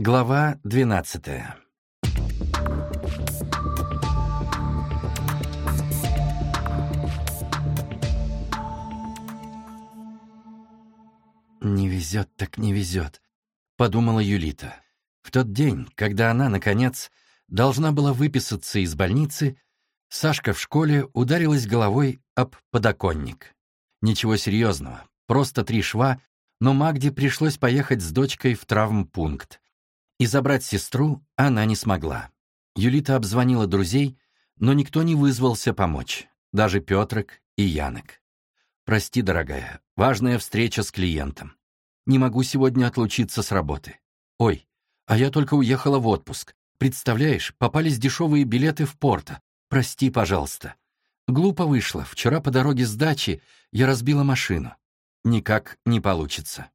Глава двенадцатая. «Не везет так не везет», — подумала Юлита. В тот день, когда она, наконец, должна была выписаться из больницы, Сашка в школе ударилась головой об подоконник. Ничего серьезного, просто три шва, но Магде пришлось поехать с дочкой в травмпункт. И забрать сестру она не смогла. Юлита обзвонила друзей, но никто не вызвался помочь, даже Петрик и Янок. «Прости, дорогая, важная встреча с клиентом. Не могу сегодня отлучиться с работы. Ой, а я только уехала в отпуск. Представляешь, попались дешевые билеты в Порто. Прости, пожалуйста. Глупо вышло. Вчера по дороге с дачи я разбила машину. Никак не получится.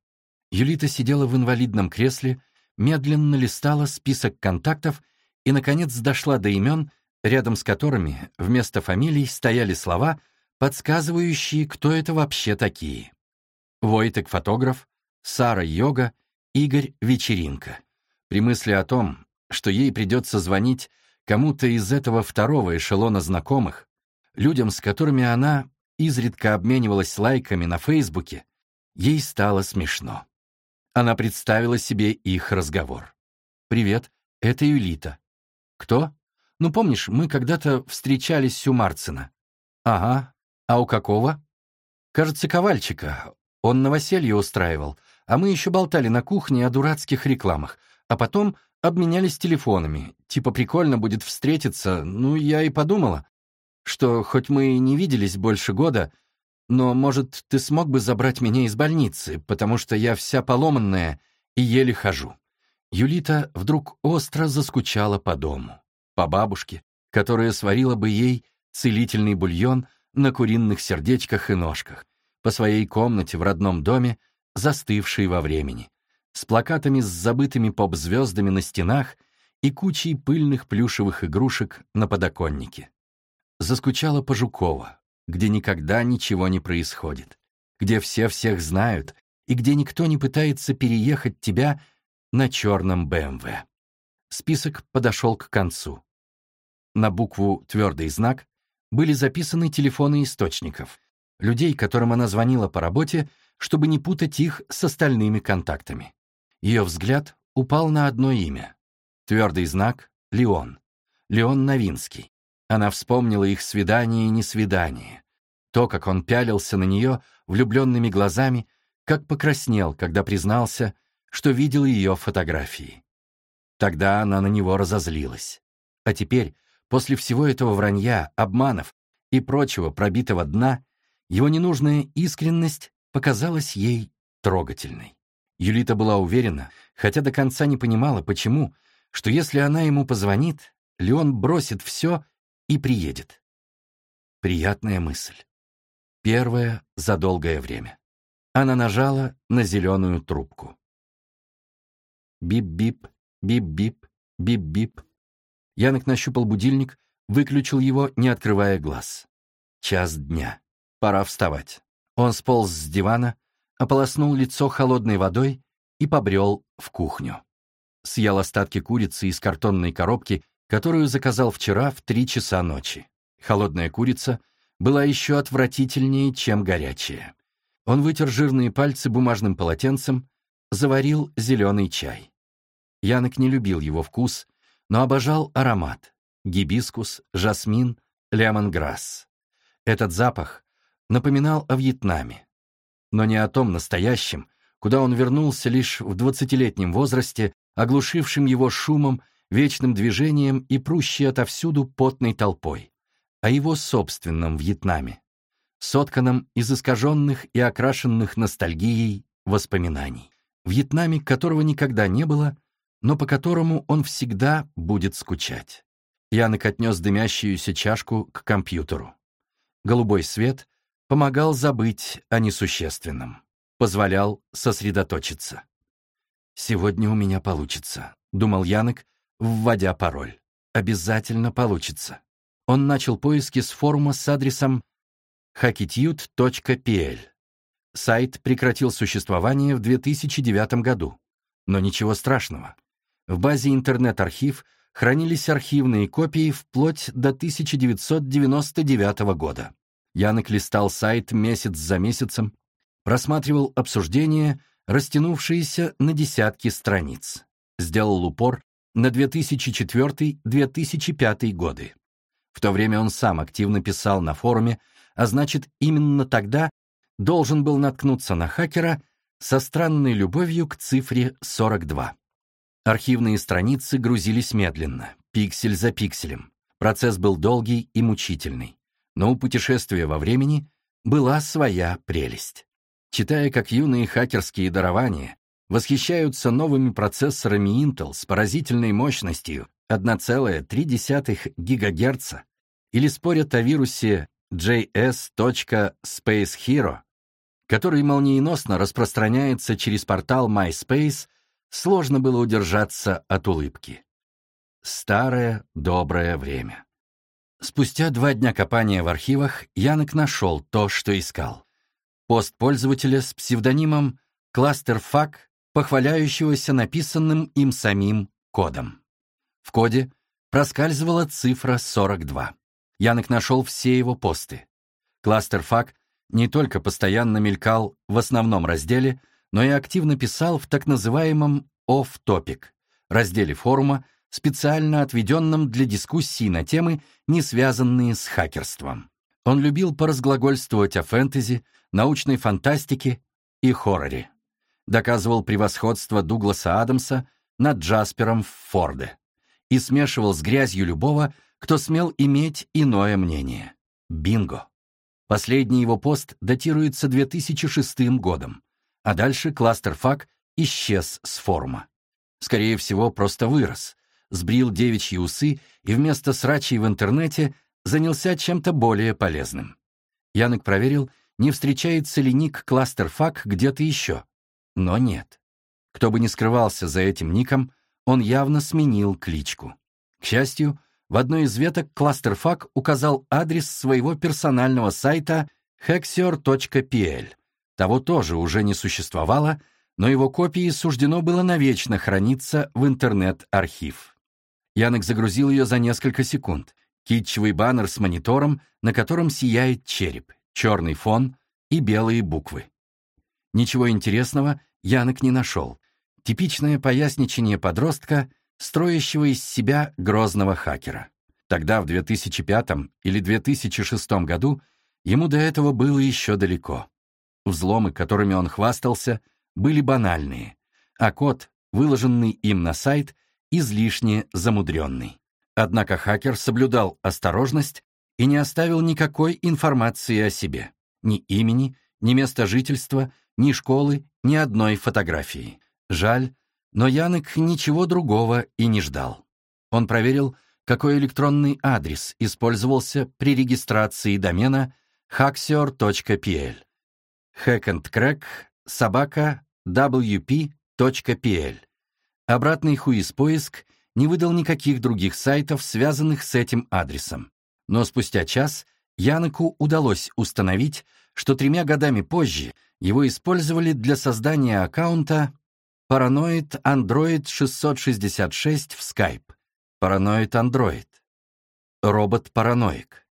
Юлита сидела в инвалидном кресле, медленно листала список контактов и, наконец, дошла до имен, рядом с которыми вместо фамилий стояли слова, подсказывающие, кто это вообще такие. Войтек фотограф, Сара йога, Игорь вечеринка. При мысли о том, что ей придется звонить кому-то из этого второго эшелона знакомых, людям, с которыми она изредка обменивалась лайками на Фейсбуке, ей стало смешно. Она представила себе их разговор. «Привет, это Юлита». «Кто?» «Ну, помнишь, мы когда-то встречались у Марцина». «Ага. А у какого?» «Кажется, Ковальчика. Он новоселье устраивал, а мы еще болтали на кухне о дурацких рекламах, а потом обменялись телефонами. Типа прикольно будет встретиться, ну, я и подумала, что хоть мы и не виделись больше года, но, может, ты смог бы забрать меня из больницы, потому что я вся поломанная и еле хожу». Юлита вдруг остро заскучала по дому, по бабушке, которая сварила бы ей целительный бульон на куриных сердечках и ножках, по своей комнате в родном доме, застывшей во времени, с плакатами с забытыми поп-звездами на стенах и кучей пыльных плюшевых игрушек на подоконнике. Заскучала по Жукова, где никогда ничего не происходит, где все всех знают и где никто не пытается переехать тебя на черном БМВ. Список подошел к концу. На букву «твердый знак» были записаны телефоны источников, людей, которым она звонила по работе, чтобы не путать их с остальными контактами. Ее взгляд упал на одно имя. Твердый знак — Леон. Леон Новинский. Она вспомнила их свидание и несвидание. То, как он пялился на нее влюбленными глазами, как покраснел, когда признался, что видел ее фотографии. Тогда она на него разозлилась. А теперь, после всего этого вранья, обманов и прочего пробитого дна, его ненужная искренность показалась ей трогательной. Юлита была уверена, хотя до конца не понимала, почему, что если она ему позвонит, Леон бросит все и приедет. Приятная мысль. Первая за долгое время. Она нажала на зеленую трубку. Бип-бип, бип-бип, бип-бип. Янок нащупал будильник, выключил его, не открывая глаз. Час дня. Пора вставать. Он сполз с дивана, ополоснул лицо холодной водой и побрел в кухню. Съел остатки курицы из картонной коробки, которую заказал вчера в три часа ночи. Холодная курица была еще отвратительнее, чем горячая. Он вытер жирные пальцы бумажным полотенцем, заварил зеленый чай. Янок не любил его вкус, но обожал аромат — гибискус, жасмин, лемонграсс. Этот запах напоминал о Вьетнаме. Но не о том настоящем, куда он вернулся лишь в двадцатилетнем возрасте, оглушившим его шумом, вечным движением и прущей отовсюду потной толпой, о его собственном Вьетнаме, сотканном из искаженных и окрашенных ностальгией воспоминаний. Вьетнаме, которого никогда не было, но по которому он всегда будет скучать. Янок отнес дымящуюся чашку к компьютеру. Голубой свет помогал забыть о несущественном, позволял сосредоточиться. «Сегодня у меня получится», — думал Янок, вводя пароль. «Обязательно получится». Он начал поиски с форума с адресом hackitude.pl. Сайт прекратил существование в 2009 году, но ничего страшного. В базе интернет-архив хранились архивные копии вплоть до 1999 года. Янок листал сайт месяц за месяцем, просматривал обсуждения, растянувшиеся на десятки страниц. Сделал упор на 2004-2005 годы. В то время он сам активно писал на форуме, а значит, именно тогда должен был наткнуться на хакера со странной любовью к цифре 42. Архивные страницы грузились медленно, пиксель за пикселем. Процесс был долгий и мучительный. Но у путешествия во времени была своя прелесть. Читая, как юные хакерские дарования восхищаются новыми процессорами Intel с поразительной мощностью 1,3 ГГц или спорят о вирусе js.spacehero, который молниеносно распространяется через портал MySpace, сложно было удержаться от улыбки. Старое доброе время. Спустя два дня копания в архивах Янок нашел то, что искал. Пост пользователя с псевдонимом ClusterFuck, похваляющегося написанным им самим кодом. В коде проскальзывала цифра 42. Янок нашел все его посты. ClusterFuck не только постоянно мелькал в основном разделе, но и активно писал в так называемом «off-topic» разделе форума, специально отведенном для дискуссий на темы, не связанные с хакерством. Он любил поразглагольствовать о фэнтези, научной фантастике и хорроре. Доказывал превосходство Дугласа Адамса над Джаспером в Форде и смешивал с грязью любого, кто смел иметь иное мнение. Бинго! Последний его пост датируется 2006 годом, а дальше кластерфак исчез с форума. Скорее всего, просто вырос, сбрил девичьи усы и вместо срачей в интернете занялся чем-то более полезным. Янок проверил, не встречается ли ник кластерфак где-то еще. Но нет. Кто бы ни скрывался за этим ником, он явно сменил кличку. К счастью, в одной из веток кластерфак указал адрес своего персонального сайта hexior.pl. Того тоже уже не существовало, но его копии суждено было навечно храниться в интернет-архив. Янок загрузил ее за несколько секунд. Китчевый баннер с монитором, на котором сияет череп, черный фон и белые буквы. Ничего интересного Янок не нашел. Типичное поясничение подростка — строящего из себя грозного хакера. Тогда, в 2005 или 2006 году, ему до этого было еще далеко. Взломы, которыми он хвастался, были банальные, а код, выложенный им на сайт, излишне замудренный. Однако хакер соблюдал осторожность и не оставил никакой информации о себе. Ни имени, ни места жительства, ни школы, ни одной фотографии. Жаль, но Янек ничего другого и не ждал. Он проверил, какой электронный адрес использовался при регистрации домена haxior.pl. hackandcrack собака wp.pl. Обратный хуиз-поиск не выдал никаких других сайтов, связанных с этим адресом. Но спустя час Янеку удалось установить, что тремя годами позже его использовали для создания аккаунта Параноид Android 666 в Skype. Параноид Android. Робот-параноик.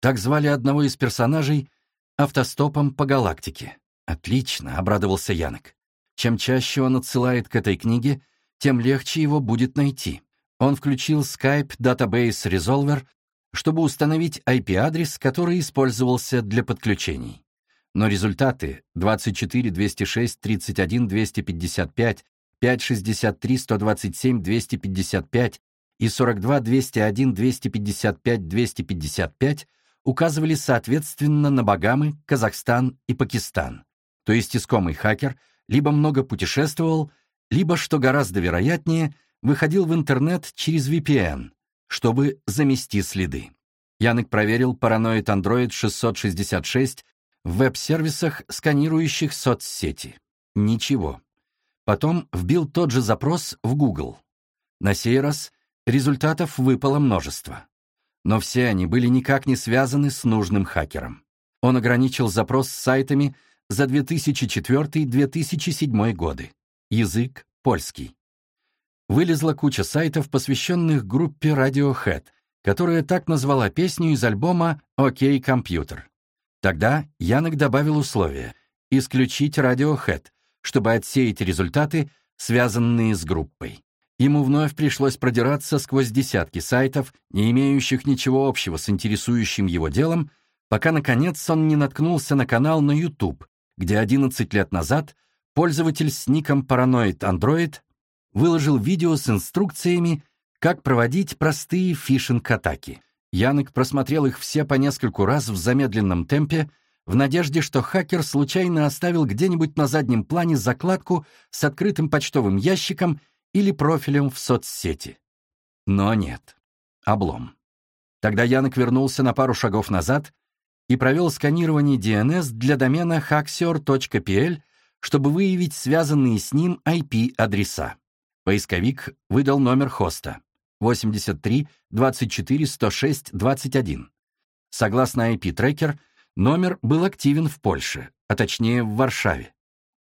Так звали одного из персонажей автостопом по галактике. Отлично, обрадовался Янок. Чем чаще он отсылает к этой книге, тем легче его будет найти. Он включил Skype Database Resolver, чтобы установить IP-адрес, который использовался для подключений но результаты 24 206 31 255, 563 127 255 и 42 201 255 255 указывали соответственно на Багамы, Казахстан и Пакистан. То есть искомый хакер либо много путешествовал, либо, что гораздо вероятнее, выходил в интернет через VPN, чтобы замести следы. Янек проверил параноид Android 666 в веб-сервисах, сканирующих соцсети. Ничего. Потом вбил тот же запрос в Google. На сей раз результатов выпало множество. Но все они были никак не связаны с нужным хакером. Он ограничил запрос с сайтами за 2004-2007 годы. Язык — польский. вылезла куча сайтов, посвященных группе Radiohead, которая так назвала песню из альбома «Окей, компьютер». Тогда Янок добавил условие — исключить Radiohead, чтобы отсеять результаты, связанные с группой. Ему вновь пришлось продираться сквозь десятки сайтов, не имеющих ничего общего с интересующим его делом, пока, наконец, он не наткнулся на канал на YouTube, где 11 лет назад пользователь с ником Paranoid Android выложил видео с инструкциями, как проводить простые фишинг-атаки. Янек просмотрел их все по нескольку раз в замедленном темпе, в надежде, что хакер случайно оставил где-нибудь на заднем плане закладку с открытым почтовым ящиком или профилем в соцсети. Но нет. Облом. Тогда Янок вернулся на пару шагов назад и провел сканирование DNS для домена haxior.pl, чтобы выявить связанные с ним IP-адреса. Поисковик выдал номер хоста 83 24 106 21. Согласно IP-трекер, номер был активен в Польше, а точнее в Варшаве.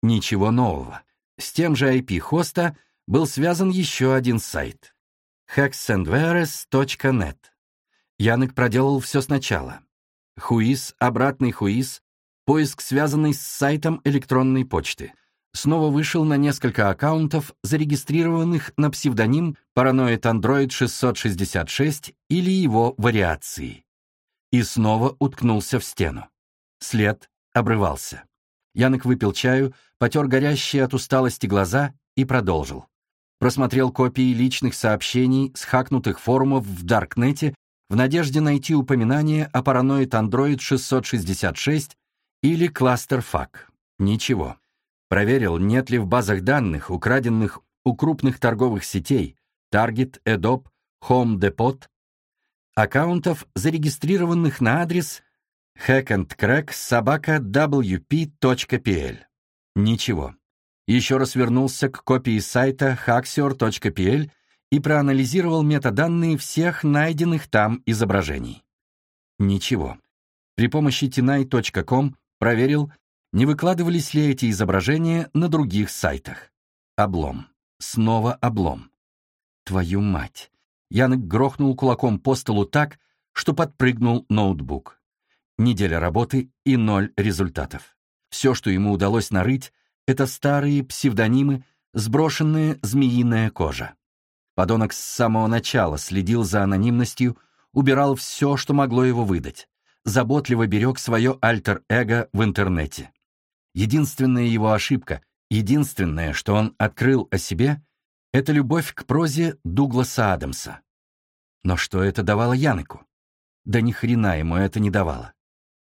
Ничего нового. С тем же IP хоста был связан еще один сайт — hexandveres.net. Янек проделал все сначала. Хуиз, обратный хуиз, поиск, связанный с сайтом электронной почты. Снова вышел на несколько аккаунтов, зарегистрированных на псевдоним Paranoid Android 666 или его вариации. И снова уткнулся в стену. След обрывался. Янок выпил чаю, потер горящие от усталости глаза и продолжил. Просмотрел копии личных сообщений с хакнутых форумов в Даркнете в надежде найти упоминание о Paranoid Android 666 или кластер-фак. Ничего. Проверил, нет ли в базах данных, украденных у крупных торговых сетей Target, Adobe, Home Depot, аккаунтов, зарегистрированных на адрес hackandcrack.wp.pl. Ничего. Еще раз вернулся к копии сайта haxior.pl и проанализировал метаданные всех найденных там изображений. Ничего. При помощи tinai.com Проверил, не выкладывались ли эти изображения на других сайтах. Облом. Снова облом. Твою мать. Янок грохнул кулаком по столу так, что подпрыгнул ноутбук. Неделя работы и ноль результатов. Все, что ему удалось нарыть, это старые псевдонимы, сброшенная змеиная кожа. Подонок с самого начала следил за анонимностью, убирал все, что могло его выдать заботливо берег свое альтер-эго в интернете. Единственная его ошибка, единственное, что он открыл о себе, это любовь к прозе Дугласа Адамса. Но что это давало Янеку? Да ни хрена ему это не давало.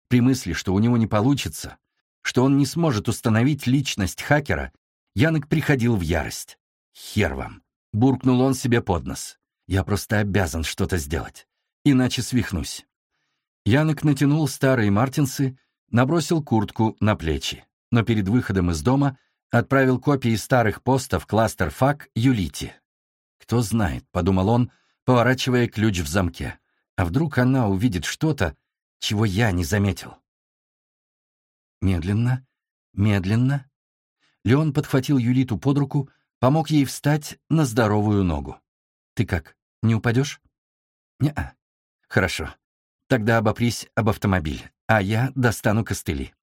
При мысли, что у него не получится, что он не сможет установить личность хакера, Янек приходил в ярость. «Хер вам!» — буркнул он себе под нос. «Я просто обязан что-то сделать, иначе свихнусь». Янок натянул старые мартинсы, набросил куртку на плечи, но перед выходом из дома отправил копии старых постов кластер фак Юлите. «Кто знает», — подумал он, поворачивая ключ в замке, «а вдруг она увидит что-то, чего я не заметил?» Медленно, медленно. Леон подхватил Юлиту под руку, помог ей встать на здоровую ногу. «Ты как, не упадешь?» «Не-а». «Хорошо. Тогда обопрись об автомобиль, а я достану костыли».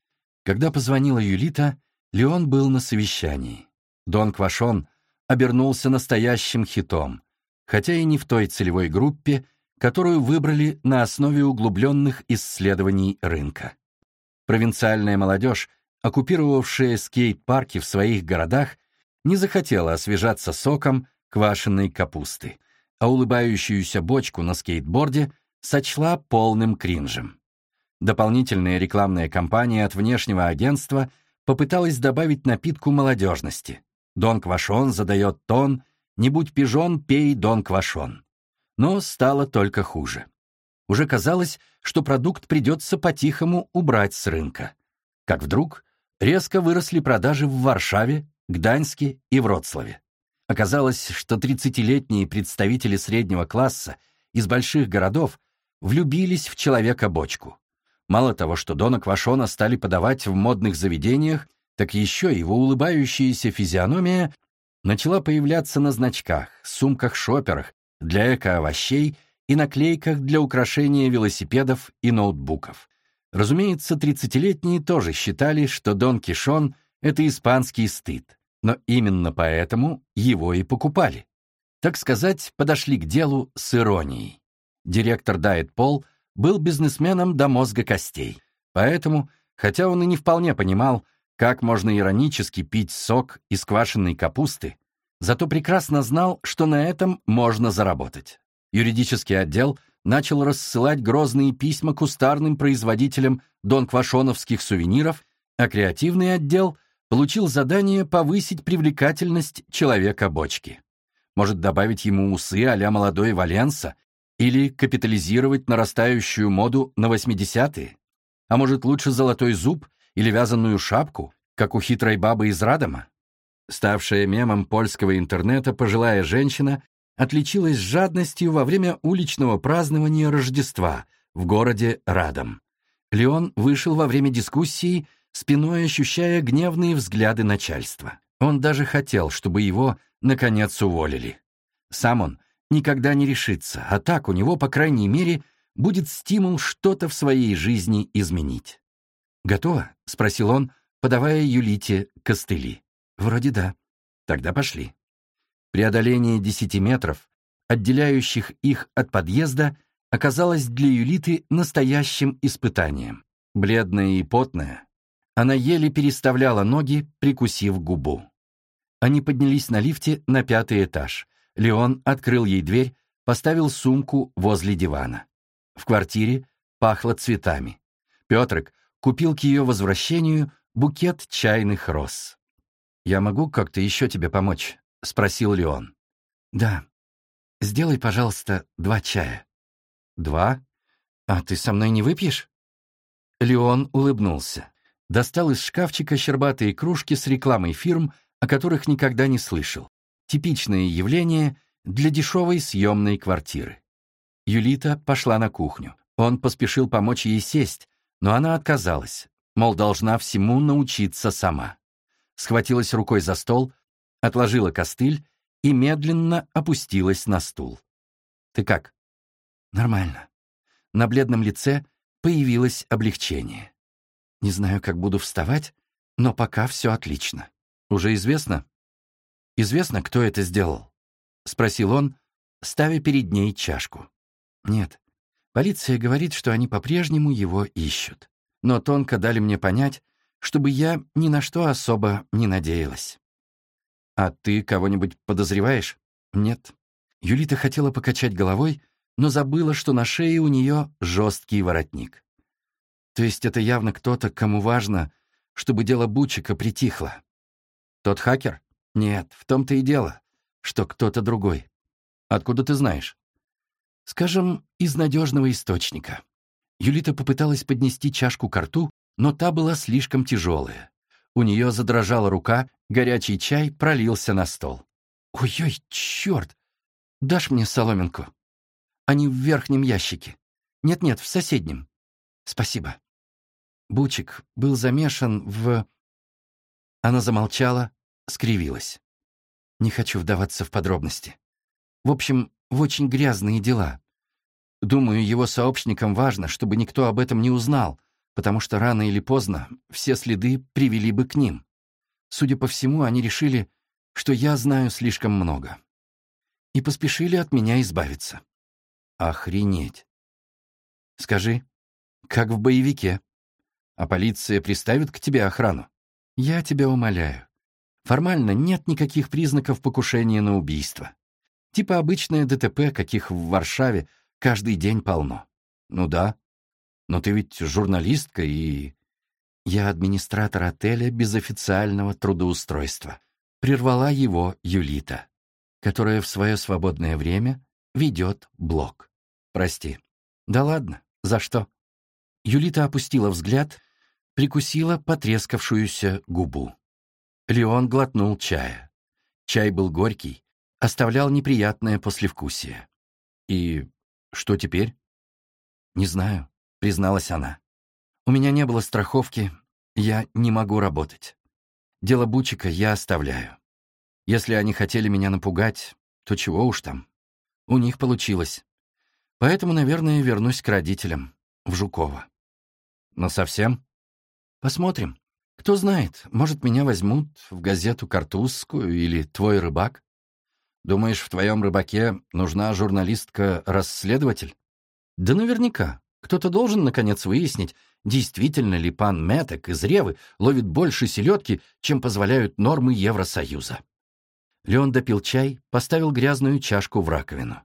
Когда позвонила Юлита, Леон был на совещании. Дон Квашон обернулся настоящим хитом, хотя и не в той целевой группе, которую выбрали на основе углубленных исследований рынка. Провинциальная молодежь, оккупировавшая скейт-парки в своих городах, не захотела освежаться соком квашеной капусты, а улыбающуюся бочку на скейтборде — сочла полным кринжем. Дополнительная рекламная кампания от внешнего агентства попыталась добавить напитку молодежности. Дон Квашон задает тон «Не будь пижон, пей Дон Квашон». Но стало только хуже. Уже казалось, что продукт придется по-тихому убрать с рынка. Как вдруг резко выросли продажи в Варшаве, Гданьске и Вроцлаве. Оказалось, что 30-летние представители среднего класса из больших городов влюбились в человека-бочку. Мало того, что Дона Квашона стали подавать в модных заведениях, так еще его улыбающаяся физиономия начала появляться на значках, сумках-шоперах для эко-овощей и наклейках для украшения велосипедов и ноутбуков. Разумеется, тридцатилетние тоже считали, что Дон Кишон — это испанский стыд, но именно поэтому его и покупали. Так сказать, подошли к делу с иронией. Директор Дайет Пол был бизнесменом до мозга костей, поэтому, хотя он и не вполне понимал, как можно иронически пить сок из квашеной капусты, зато прекрасно знал, что на этом можно заработать. Юридический отдел начал рассылать грозные письма кустарным производителям донквашоновских сувениров, а креативный отдел получил задание повысить привлекательность человека-бочки. Может добавить ему усы а молодой Валенса или капитализировать нарастающую моду на 80-е? А может лучше золотой зуб или вязаную шапку, как у хитрой бабы из Радома? Ставшая мемом польского интернета пожилая женщина отличилась жадностью во время уличного празднования Рождества в городе Радом. Леон вышел во время дискуссии, спиной ощущая гневные взгляды начальства. Он даже хотел, чтобы его, наконец, уволили. Сам он никогда не решится, а так у него, по крайней мере, будет стимул что-то в своей жизни изменить. «Готово?» — спросил он, подавая Юлите костыли. «Вроде да. Тогда пошли». Преодоление десяти метров, отделяющих их от подъезда, оказалось для Юлиты настоящим испытанием. Бледная и потная, она еле переставляла ноги, прикусив губу. Они поднялись на лифте на пятый этаж. Леон открыл ей дверь, поставил сумку возле дивана. В квартире пахло цветами. Петрик купил к ее возвращению букет чайных роз. «Я могу как-то еще тебе помочь?» — спросил Леон. «Да. Сделай, пожалуйста, два чая». «Два? А ты со мной не выпьешь?» Леон улыбнулся. Достал из шкафчика щербатые кружки с рекламой фирм, о которых никогда не слышал. Типичное явление для дешевой съемной квартиры. Юлита пошла на кухню. Он поспешил помочь ей сесть, но она отказалась, мол, должна всему научиться сама. Схватилась рукой за стол, отложила костыль и медленно опустилась на стул. «Ты как?» «Нормально». На бледном лице появилось облегчение. «Не знаю, как буду вставать, но пока все отлично. Уже известно?» «Известно, кто это сделал?» — спросил он, ставя перед ней чашку. «Нет. Полиция говорит, что они по-прежнему его ищут. Но тонко дали мне понять, чтобы я ни на что особо не надеялась. «А ты кого-нибудь подозреваешь?» «Нет». Юлита хотела покачать головой, но забыла, что на шее у нее жесткий воротник. То есть это явно кто-то, кому важно, чтобы дело Бучика притихло. Тот хакер? Нет, в том-то и дело, что кто-то другой. Откуда ты знаешь? Скажем, из надежного источника. Юлита попыталась поднести чашку к рту, но та была слишком тяжелая. У нее задрожала рука, горячий чай пролился на стол. «Ой-ой, черт! Дашь мне соломинку?» «Они в верхнем ящике. Нет-нет, в соседнем. Спасибо». Бучик был замешан в... Она замолчала, скривилась. Не хочу вдаваться в подробности. В общем, в очень грязные дела. Думаю, его сообщникам важно, чтобы никто об этом не узнал, потому что рано или поздно все следы привели бы к ним. Судя по всему, они решили, что я знаю слишком много. И поспешили от меня избавиться. Охренеть. Скажи, как в боевике. А полиция приставит к тебе охрану? Я тебя умоляю. Формально нет никаких признаков покушения на убийство. Типа обычное ДТП, каких в Варшаве каждый день полно. Ну да, но ты ведь журналистка и... Я администратор отеля без официального трудоустройства. Прервала его Юлита, которая в свое свободное время ведет блог. Прости. Да ладно, за что? Юлита опустила взгляд, прикусила потрескавшуюся губу. Леон глотнул чая. Чай был горький, оставлял неприятное послевкусие. И что теперь? Не знаю призналась она. «У меня не было страховки, я не могу работать. Дело Бучика я оставляю. Если они хотели меня напугать, то чего уж там. У них получилось. Поэтому, наверное, вернусь к родителям, в Жуково. Но совсем? Посмотрим. Кто знает, может, меня возьмут в газету «Картузскую» или «Твой рыбак». Думаешь, в твоем рыбаке нужна журналистка-расследователь? Да наверняка. Кто-то должен, наконец, выяснить, действительно ли пан Меток из Ревы ловит больше селедки, чем позволяют нормы Евросоюза. Леон допил чай, поставил грязную чашку в раковину.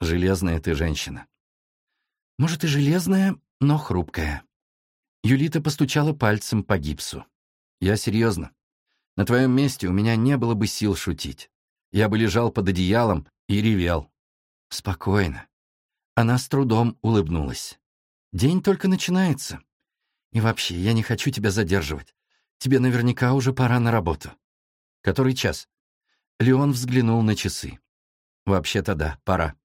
«Железная ты женщина». «Может, и железная, но хрупкая». Юлита постучала пальцем по гипсу. «Я серьезно. На твоем месте у меня не было бы сил шутить. Я бы лежал под одеялом и ревел. Спокойно. Она с трудом улыбнулась. День только начинается. И вообще, я не хочу тебя задерживать. Тебе наверняка уже пора на работу. Который час? Леон взглянул на часы. Вообще-то да, пора.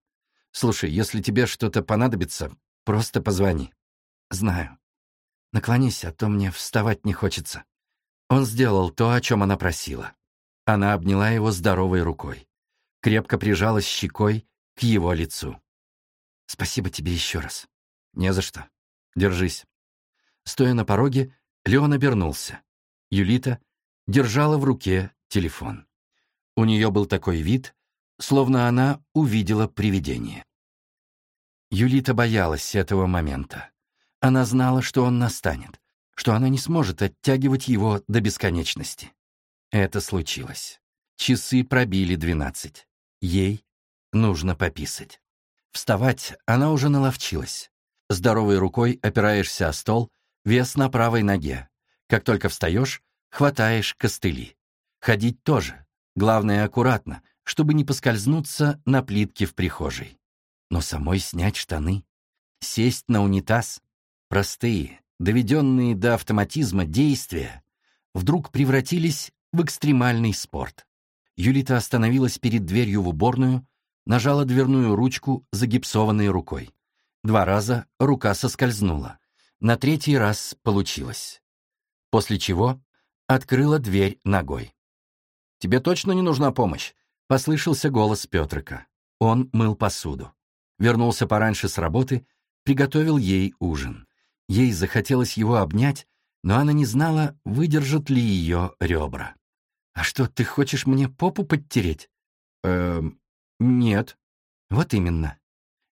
Слушай, если тебе что-то понадобится, просто позвони. Знаю. Наклонись, а то мне вставать не хочется. Он сделал то, о чем она просила. Она обняла его здоровой рукой, крепко прижалась щекой к его лицу. «Спасибо тебе еще раз». «Не за что. Держись». Стоя на пороге, Леон обернулся. Юлита держала в руке телефон. У нее был такой вид, словно она увидела привидение. Юлита боялась этого момента. Она знала, что он настанет, что она не сможет оттягивать его до бесконечности. Это случилось. Часы пробили двенадцать. Ей нужно пописать. Вставать она уже наловчилась. Здоровой рукой опираешься о стол, вес на правой ноге. Как только встаешь, хватаешь костыли. Ходить тоже. Главное, аккуратно, чтобы не поскользнуться на плитке в прихожей. Но самой снять штаны, сесть на унитаз, простые, доведенные до автоматизма действия, вдруг превратились в экстремальный спорт. Юлита остановилась перед дверью в уборную, нажала дверную ручку загипсованной рукой. Два раза рука соскользнула. На третий раз получилось. После чего открыла дверь ногой. «Тебе точно не нужна помощь?» — послышался голос Петрика. Он мыл посуду. Вернулся пораньше с работы, приготовил ей ужин. Ей захотелось его обнять, но она не знала, выдержат ли ее ребра. «А что, ты хочешь мне попу подтереть?» «Эм, нет». «Вот именно».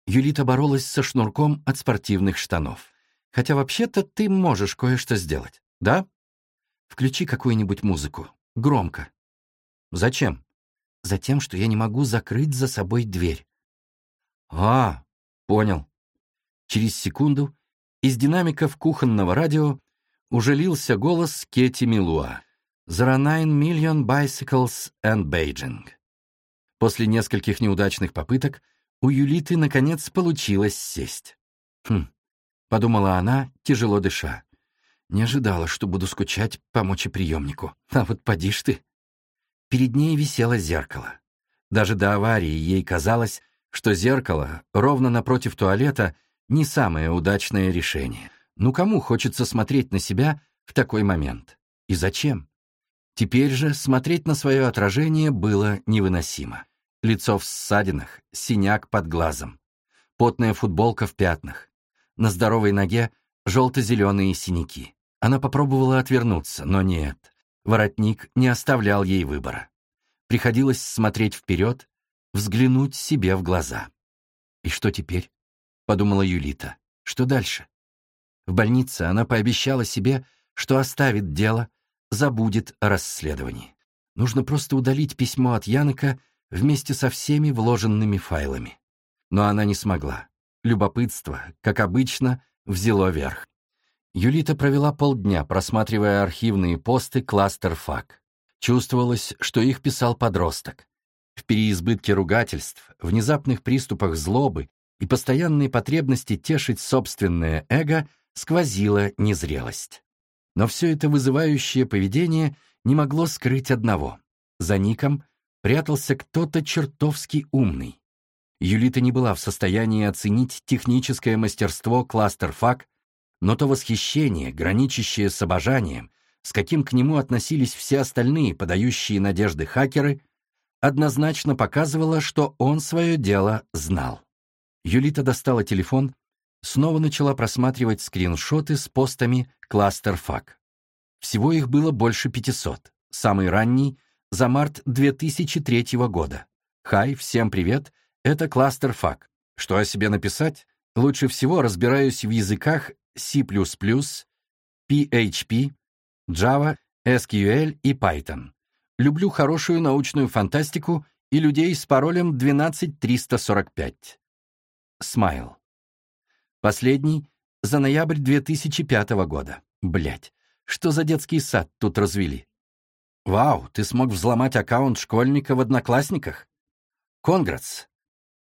Юлита боролась со шнурком от спортивных штанов. «Хотя вообще-то ты можешь кое-что сделать, да?» «Включи какую-нибудь музыку. Громко». «Зачем?» «Затем, что я не могу закрыть за собой дверь». «А, понял». Через секунду из динамиков кухонного радио уже лился голос Кети Милуа. There are nine million bicycles and Beijing. После нескольких неудачных попыток у Юлиты, наконец, получилось сесть. «Хм», — подумала она, тяжело дыша. «Не ожидала, что буду скучать по мочеприемнику. А вот поди ж ты». Перед ней висело зеркало. Даже до аварии ей казалось, что зеркало, ровно напротив туалета, не самое удачное решение. Ну кому хочется смотреть на себя в такой момент? И зачем? Теперь же смотреть на свое отражение было невыносимо. Лицо в ссадинах, синяк под глазом, потная футболка в пятнах, на здоровой ноге желто-зеленые синяки. Она попробовала отвернуться, но нет. Воротник не оставлял ей выбора. Приходилось смотреть вперед, взглянуть себе в глаза. «И что теперь?» — подумала Юлита. «Что дальше?» В больнице она пообещала себе, что оставит дело, забудет о расследовании. Нужно просто удалить письмо от Янока вместе со всеми вложенными файлами. Но она не смогла. Любопытство, как обычно, взяло верх. Юлита провела полдня, просматривая архивные посты кластер-фак. Чувствовалось, что их писал подросток. В переизбытке ругательств, внезапных приступах злобы и постоянной потребности тешить собственное эго сквозила незрелость. Но все это вызывающее поведение не могло скрыть одного. За Ником прятался кто-то чертовски умный. Юлита не была в состоянии оценить техническое мастерство кластерфак, но то восхищение, граничащее с обожанием, с каким к нему относились все остальные подающие надежды хакеры, однозначно показывало, что он свое дело знал. Юлита достала телефон, снова начала просматривать скриншоты с постами кластерфак. Всего их было больше 500. Самый ранний — за март 2003 года. «Хай, всем привет, это кластерфак. Что о себе написать? Лучше всего разбираюсь в языках C++, PHP, Java, SQL и Python. Люблю хорошую научную фантастику и людей с паролем 12345. Смайл. Последний за ноябрь 2005 года. Блять, что за детский сад тут развели? Вау, ты смог взломать аккаунт школьника в Одноклассниках? Конгратс.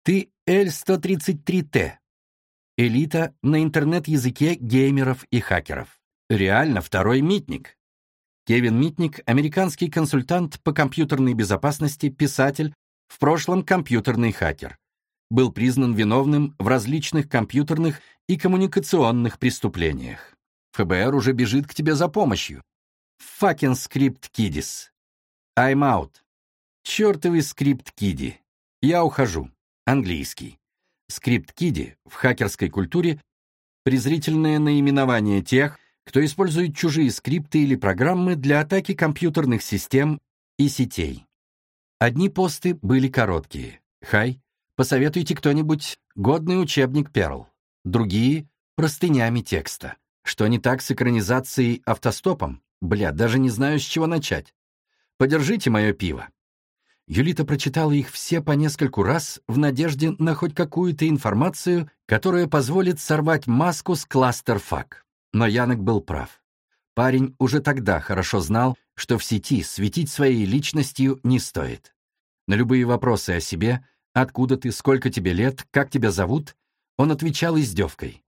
Ты L133T. Элита на интернет-языке геймеров и хакеров. Реально второй Митник. Кевин Митник — американский консультант по компьютерной безопасности, писатель, в прошлом компьютерный хакер был признан виновным в различных компьютерных и коммуникационных преступлениях. ФБР уже бежит к тебе за помощью. Fucking script kiddies. I'm out. Чертовый script kiddie. Я ухожу. Английский. Script kiddie в хакерской культуре презрительное наименование тех, кто использует чужие скрипты или программы для атаки компьютерных систем и сетей. Одни посты были короткие. Хай, Посоветуйте кто-нибудь годный учебник Перл. Другие — простынями текста. Что не так с экранизацией автостопом? Бля, даже не знаю, с чего начать. Подержите мое пиво. Юлита прочитала их все по нескольку раз в надежде на хоть какую-то информацию, которая позволит сорвать маску с кластерфак. Но Янок был прав. Парень уже тогда хорошо знал, что в сети светить своей личностью не стоит. На любые вопросы о себе Откуда ты, сколько тебе лет, как тебя зовут? Он отвечал издевкой.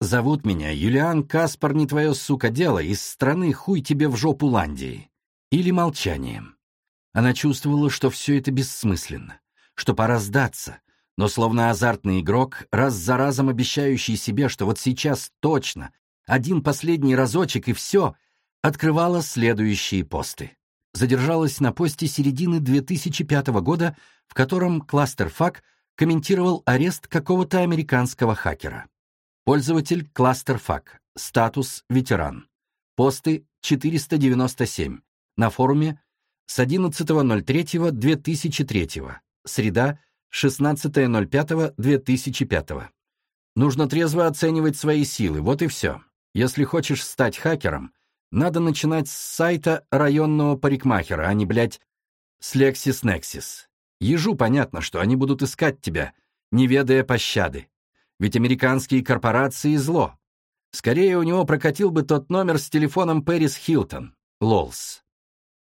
Зовут меня Юлиан Каспар, не твое, сука, дело, из страны хуй тебе в жопу Ландии. Или молчанием. Она чувствовала, что все это бессмысленно, что пора сдаться, но словно азартный игрок, раз за разом обещающий себе, что вот сейчас точно, один последний разочек и все, открывала следующие посты задержалась на посте середины 2005 года, в котором Clusterfuck комментировал арест какого-то американского хакера. Пользователь Clusterfuck. Статус ветеран. Посты 497. На форуме с 11.03.2003. Среда 16.05.2005. Нужно трезво оценивать свои силы, вот и все. Если хочешь стать хакером, надо начинать с сайта районного парикмахера, а не, блядь, с LexisNexis. Ежу понятно, что они будут искать тебя, не ведая пощады. Ведь американские корпорации — зло. Скорее у него прокатил бы тот номер с телефоном Пэрис Хилтон, Лолс.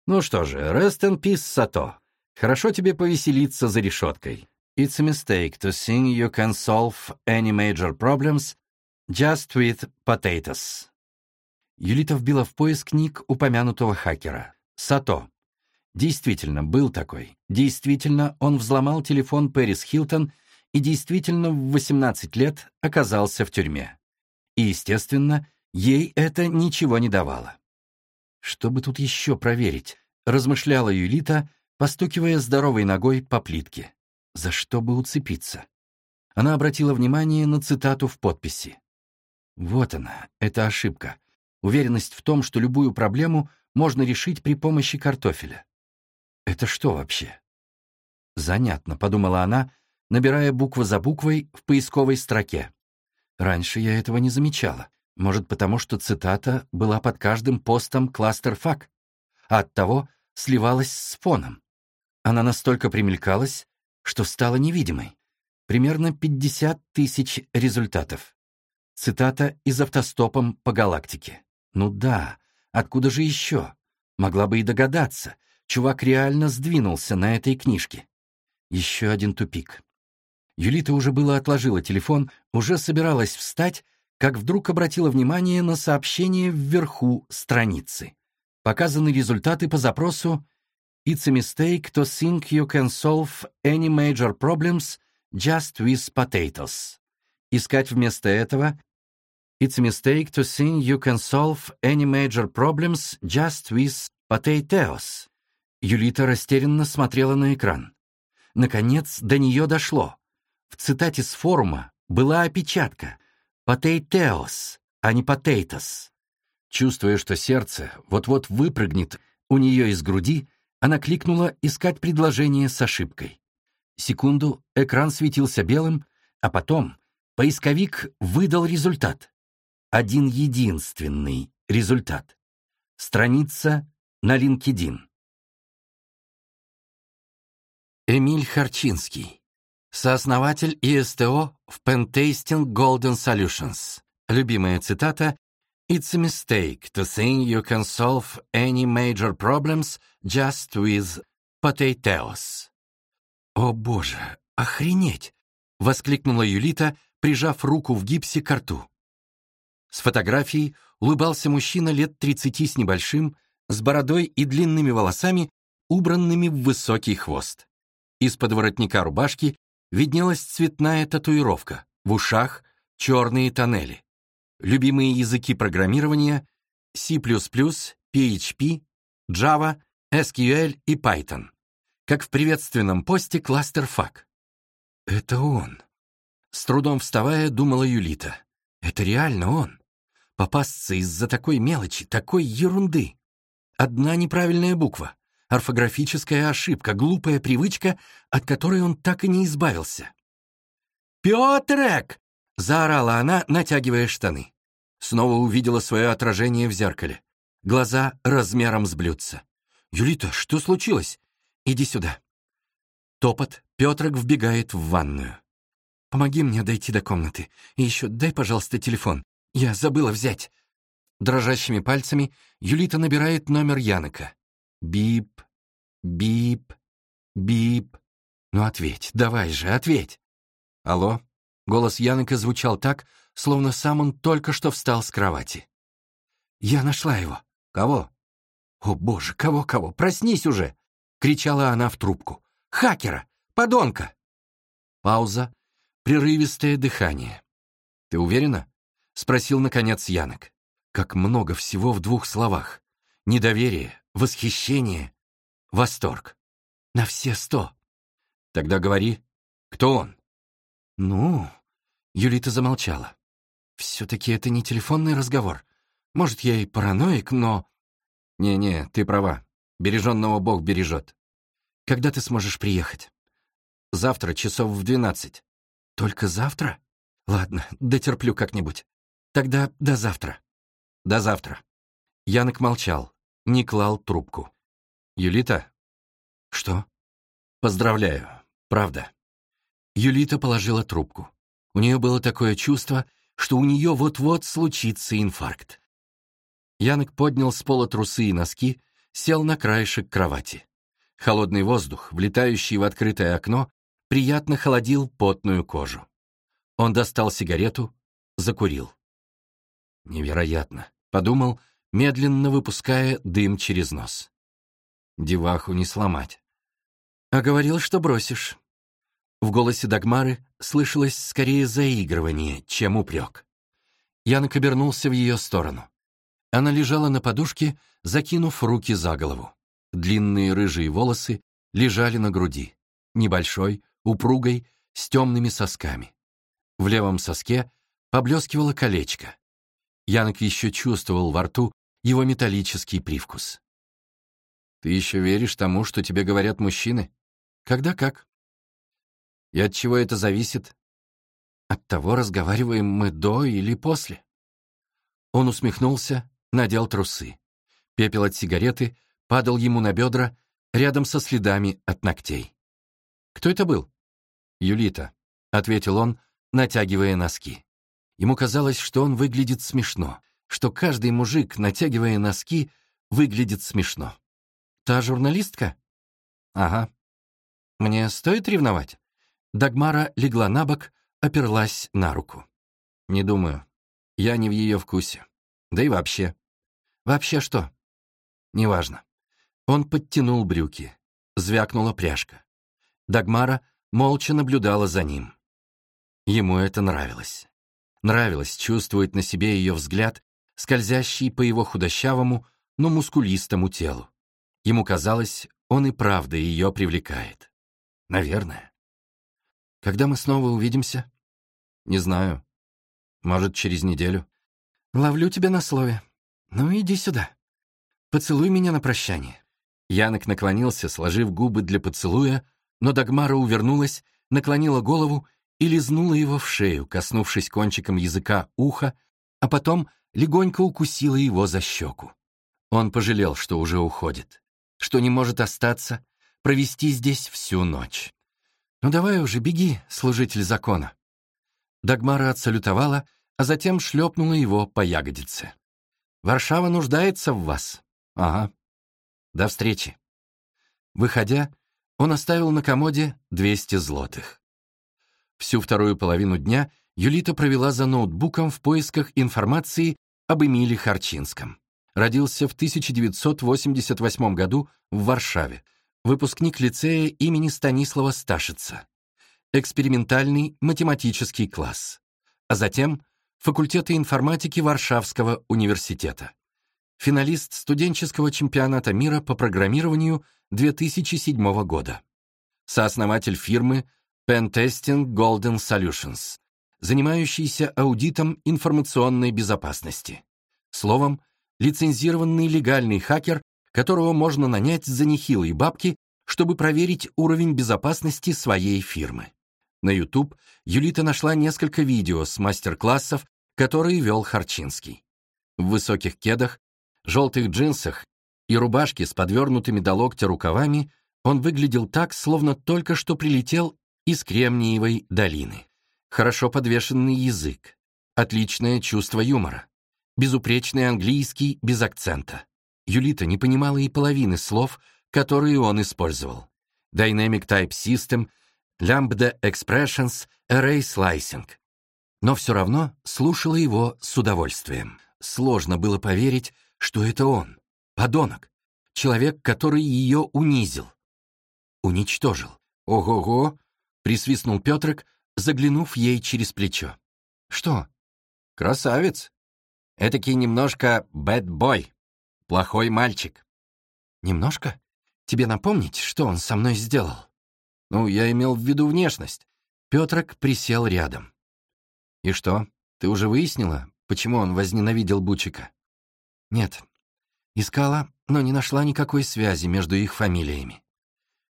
Ну что же, rest in peace, Сато. Хорошо тебе повеселиться за решеткой. It's a mistake to think you can solve any major problems just with potatoes. Юлита вбила в поиск книг упомянутого хакера. Сато. Действительно, был такой. Действительно, он взломал телефон Пэрис Хилтон и действительно в 18 лет оказался в тюрьме. И, естественно, ей это ничего не давало. Что бы тут еще проверить, размышляла Юлита, постукивая здоровой ногой по плитке. За что бы уцепиться? Она обратила внимание на цитату в подписи. Вот она, эта ошибка уверенность в том, что любую проблему можно решить при помощи картофеля. Это что вообще? Занятно, подумала она, набирая букву за буквой в поисковой строке. Раньше я этого не замечала. Может, потому что цитата была под каждым постом кластерфак, а оттого сливалась с фоном. Она настолько примелькалась, что стала невидимой. Примерно 50 тысяч результатов. Цитата из автостопом по галактике. Ну да, откуда же еще? Могла бы и догадаться. Чувак реально сдвинулся на этой книжке. Еще один тупик. Юлита уже было отложила телефон, уже собиралась встать, как вдруг обратила внимание на сообщение вверху страницы. Показаны результаты по запросу «It's a mistake to think you can solve any major problems just with potatoes». Искать вместо этого It's a mistake to think you can solve any major problems just with potatoes. Юлита растерянно смотрела на экран. Наконец, до нее дошло. В цитате с форума была опечатка «potatoes», а не «potatoes». Чувствуя, что сердце вот-вот выпрыгнет у нее из груди, она кликнула «Искать предложение с ошибкой». Секунду экран светился белым, а потом поисковик выдал результат. Один единственный результат. Страница на LinkedIn. Эмиль Харчинский, сооснователь ИСТО в Pentasting Golden Solutions. Любимая цитата It's a mistake to think you can solve any major problems just with potatoes. О боже, охренеть! воскликнула Юлита, прижав руку в гипсе к рту. С фотографией улыбался мужчина лет тридцати с небольшим, с бородой и длинными волосами, убранными в высокий хвост. Из-под воротника рубашки виднелась цветная татуировка, в ушах черные тоннели. Любимые языки программирования C++, PHP, Java, SQL и Python. Как в приветственном посте кластерфак. Это он. С трудом вставая, думала Юлита. Это реально он. Попасться из-за такой мелочи, такой ерунды. Одна неправильная буква, орфографическая ошибка, глупая привычка, от которой он так и не избавился. «Петрек!» — заорала она, натягивая штаны. Снова увидела свое отражение в зеркале. Глаза размером с блюдца. «Юлита, что случилось? Иди сюда». Топот, Петрик вбегает в ванную. «Помоги мне дойти до комнаты. И еще дай, пожалуйста, телефон. Я забыла взять». Дрожащими пальцами Юлита набирает номер Янока. Бип, бип, бип. Ну ответь, давай же, ответь. Алло? Голос Янока звучал так, словно сам он только что встал с кровати. Я нашла его. Кого? О боже, кого-кого? Проснись уже! Кричала она в трубку. Хакера! Подонка! Пауза, прерывистое дыхание. Ты уверена? Спросил, наконец, Янок. Как много всего в двух словах. Недоверие, восхищение, восторг. На все сто. Тогда говори, кто он? Ну, Юлита замолчала. Все-таки это не телефонный разговор. Может, я и параноик, но... Не-не, ты права. Береженного Бог бережет. Когда ты сможешь приехать? Завтра, часов в двенадцать. Только завтра? Ладно, дотерплю как-нибудь. Тогда до завтра. До завтра. Янок молчал, не клал трубку. «Юлита?» «Что?» «Поздравляю, правда». Юлита положила трубку. У нее было такое чувство, что у нее вот-вот случится инфаркт. Янок поднял с пола трусы и носки, сел на краешек кровати. Холодный воздух, влетающий в открытое окно, приятно холодил потную кожу. Он достал сигарету, закурил. Невероятно подумал, медленно выпуская дым через нос. Деваху не сломать. А говорил, что бросишь. В голосе Дагмары слышалось скорее заигрывание, чем упрек. Янок обернулся в ее сторону. Она лежала на подушке, закинув руки за голову. Длинные рыжие волосы лежали на груди, небольшой, упругой, с темными сосками. В левом соске поблескивало колечко. Янок еще чувствовал во рту его металлический привкус. «Ты еще веришь тому, что тебе говорят мужчины? Когда как?» «И от чего это зависит?» «От того, разговариваем мы до или после». Он усмехнулся, надел трусы. Пепел от сигареты падал ему на бедра рядом со следами от ногтей. «Кто это был?» «Юлита», — ответил он, натягивая носки. Ему казалось, что он выглядит смешно, что каждый мужик, натягивая носки, выглядит смешно. «Та журналистка?» «Ага». «Мне стоит ревновать?» Дагмара легла на бок, оперлась на руку. «Не думаю. Я не в ее вкусе. Да и вообще». «Вообще что?» «Неважно». Он подтянул брюки. Звякнула пряжка. Дагмара молча наблюдала за ним. Ему это нравилось. Нравилось чувствовать на себе ее взгляд, скользящий по его худощавому, но мускулистому телу. Ему казалось, он и правда ее привлекает. Наверное. Когда мы снова увидимся? Не знаю. Может, через неделю. Ловлю тебя на слове. Ну, иди сюда. Поцелуй меня на прощание. Янок наклонился, сложив губы для поцелуя, но Дагмара увернулась, наклонила голову и лизнула его в шею, коснувшись кончиком языка уха, а потом легонько укусила его за щеку. Он пожалел, что уже уходит, что не может остаться, провести здесь всю ночь. «Ну давай уже, беги, служитель закона». Дагмара отсалютовала, а затем шлепнула его по ягодице. «Варшава нуждается в вас». «Ага. До встречи». Выходя, он оставил на комоде 200 злотых. Всю вторую половину дня Юлита провела за ноутбуком в поисках информации об Эмиле Харчинском. Родился в 1988 году в Варшаве, выпускник лицея имени Станислава Сташица, экспериментальный математический класс, а затем факультета информатики Варшавского университета, финалист студенческого чемпионата мира по программированию 2007 года, сооснователь фирмы Pentesting Golden Solutions, занимающийся аудитом информационной безопасности. Словом, лицензированный легальный хакер, которого можно нанять за нехилые бабки, чтобы проверить уровень безопасности своей фирмы. На YouTube Юлита нашла несколько видео с мастер-классов, которые вел Харчинский. В высоких кедах, желтых джинсах и рубашке с подвернутыми до локтя рукавами он выглядел так, словно только что прилетел из Кремниевой долины. Хорошо подвешенный язык, отличное чувство юмора, безупречный английский без акцента. Юлита не понимала и половины слов, которые он использовал. Dynamic Type System, Lambda Expressions, Array Slicing. Но все равно слушала его с удовольствием. Сложно было поверить, что это он, подонок, человек, который ее унизил, уничтожил. Ого-го, присвистнул Петрик, заглянув ей через плечо. «Что?» «Красавец. Этакий немножко бэд-бой. Плохой мальчик». «Немножко? Тебе напомнить, что он со мной сделал?» «Ну, я имел в виду внешность». Петрик присел рядом. «И что, ты уже выяснила, почему он возненавидел Бучика?» «Нет. Искала, но не нашла никакой связи между их фамилиями.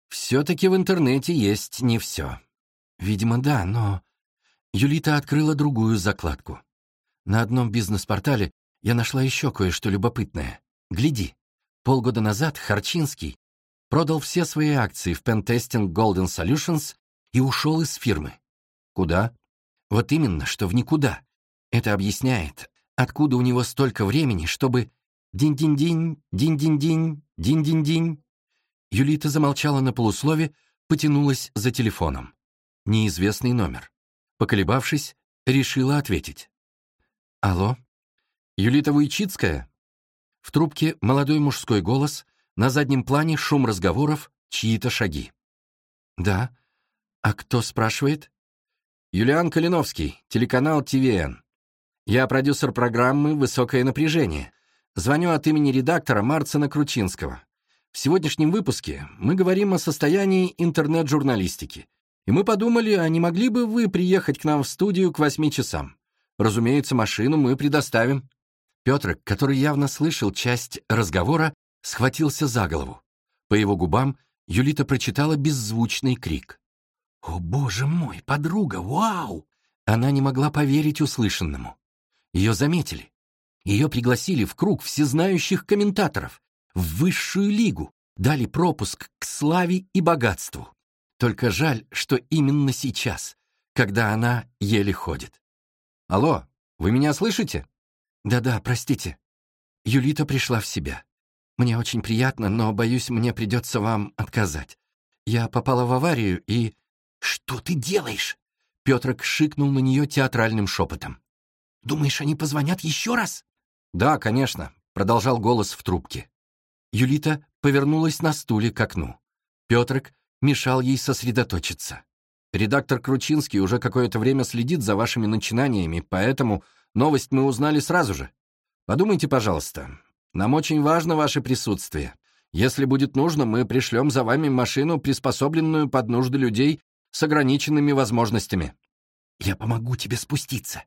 Все-таки в интернете есть не все. Видимо, да, но... Юлита открыла другую закладку. На одном бизнес-портале я нашла еще кое-что любопытное. Гляди. Полгода назад Харчинский продал все свои акции в Pentesting Golden Solutions и ушел из фирмы. Куда? Вот именно, что в никуда. Это объясняет, откуда у него столько времени, чтобы... Динь-динь-динь, динь-динь-динь, динь-динь-динь. Юлита замолчала на полуслове, потянулась за телефоном. Неизвестный номер. Поколебавшись, решила ответить. «Алло? Юлита Вуйчицкая?» В трубке молодой мужской голос, на заднем плане шум разговоров, чьи-то шаги. «Да. А кто спрашивает?» «Юлиан Калиновский, телеканал ТВН. Я продюсер программы «Высокое напряжение». Звоню от имени редактора Марцина Кручинского. В сегодняшнем выпуске мы говорим о состоянии интернет-журналистики. И мы подумали, а не могли бы вы приехать к нам в студию к восьми часам? Разумеется, машину мы предоставим. Петр, который явно слышал часть разговора, схватился за голову. По его губам Юлита прочитала беззвучный крик. «О, боже мой, подруга, вау!» Она не могла поверить услышанному. Ее заметили. Ее пригласили в круг всезнающих комментаторов в высшую лигу, дали пропуск к славе и богатству. Только жаль, что именно сейчас, когда она еле ходит. «Алло, вы меня слышите?» «Да-да, простите». Юлита пришла в себя. «Мне очень приятно, но, боюсь, мне придется вам отказать. Я попала в аварию и...» «Что ты делаешь?» Петрик шикнул на нее театральным шепотом. «Думаешь, они позвонят еще раз?» «Да, конечно», — продолжал голос в трубке. Юлита повернулась на стуле к окну. Петрик мешал ей сосредоточиться. Редактор Кручинский уже какое-то время следит за вашими начинаниями, поэтому новость мы узнали сразу же. Подумайте, пожалуйста. Нам очень важно ваше присутствие. Если будет нужно, мы пришлем за вами машину, приспособленную под нужды людей с ограниченными возможностями. Я помогу тебе спуститься.